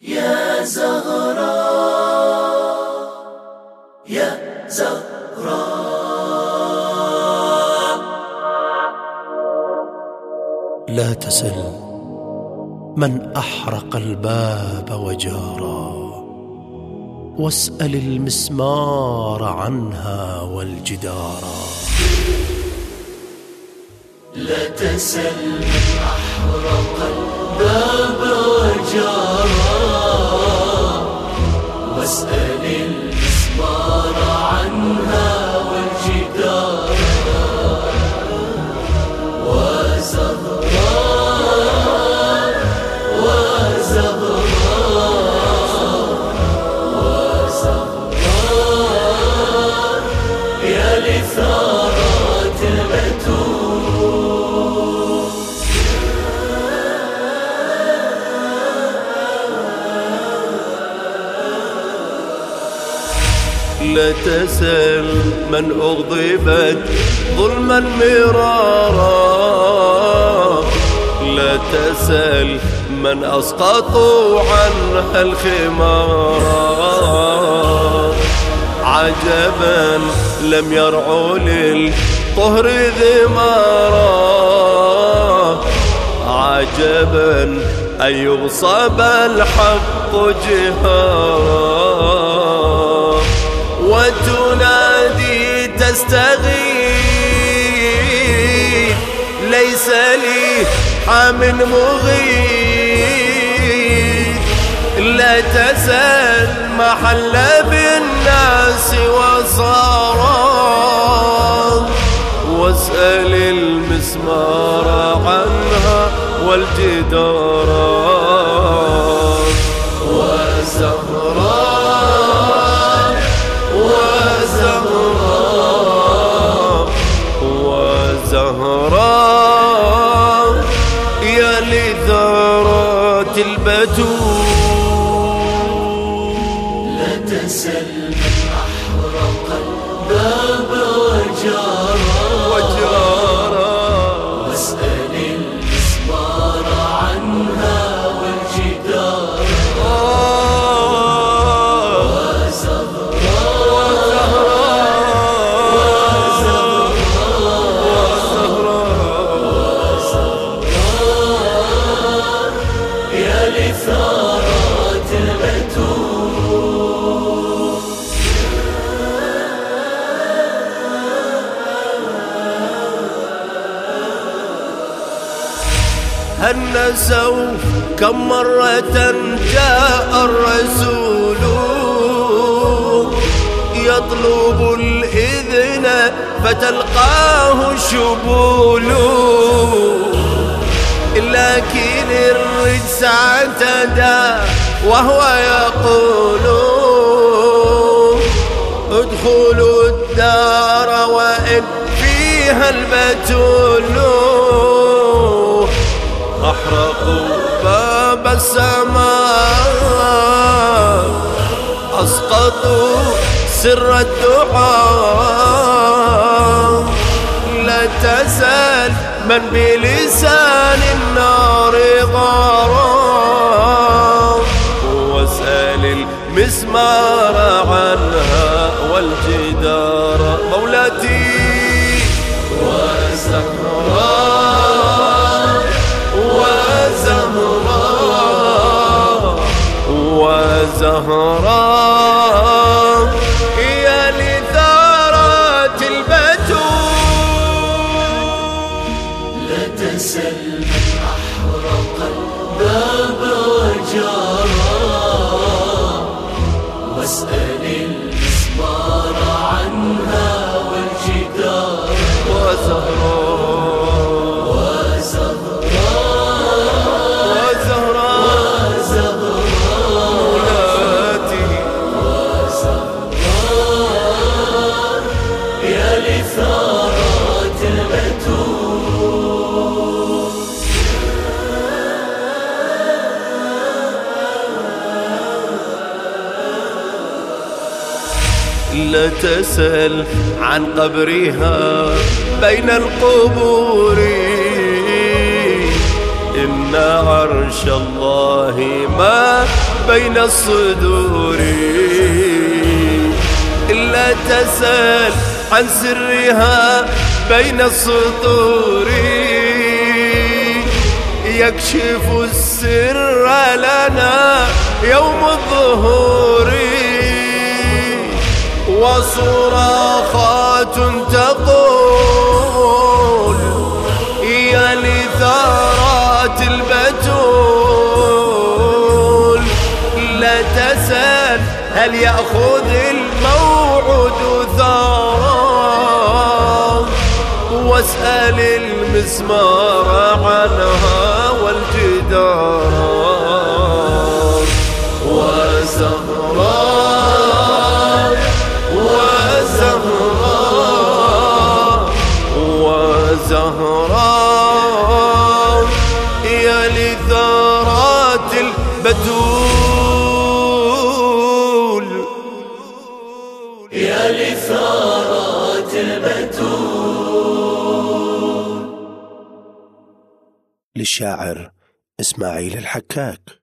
يا زهراء يا زهراء لا تسل من أحرق الباب وجارا. واسأل المسمار عنها والجدارا. لا تسل من أحرق الباب عنها لا تسل من أغضبت ظلما مرارا. لا تسل من أسقطوا عنها الخمارا. عجبا لم يرعوا للطهر ذمارا عجبا أن يغصب الحق جهارا. تستغيث ليس لي حام مغيث. لا تزال محل بالناس وصارا واسأل المسمار عنها والجدارا وزهراء يا لذرات البتول لثارات هنسوا كم مرة جاء الرسول يطلب الإذن فتلقاه شبول لكن الرجس اعتدى وهو يقول ادخلوا الدار وإن فيها البتول. أحرقوا باب السماء أسقطوا سر الدعاء. لا تزال من بلسان النار غارا. واسأل المسمار عنها والجدار. مولاتي وزهراء. وزهراء. وزهراء. المسمار عنها. لا تسل عن قبرها بين القبور. إن عرش الله ما بين الصدور. إلا تسأل عن سرها بين السطور. يكشف السر لنا يوم الظهور. هل يأخذ الموعد ثارا واسأل المزمار عنها والجدار. وزهراء وزهراء وزهراء. يا لثارات البتول. للشاعر إسماعيل الحكاك.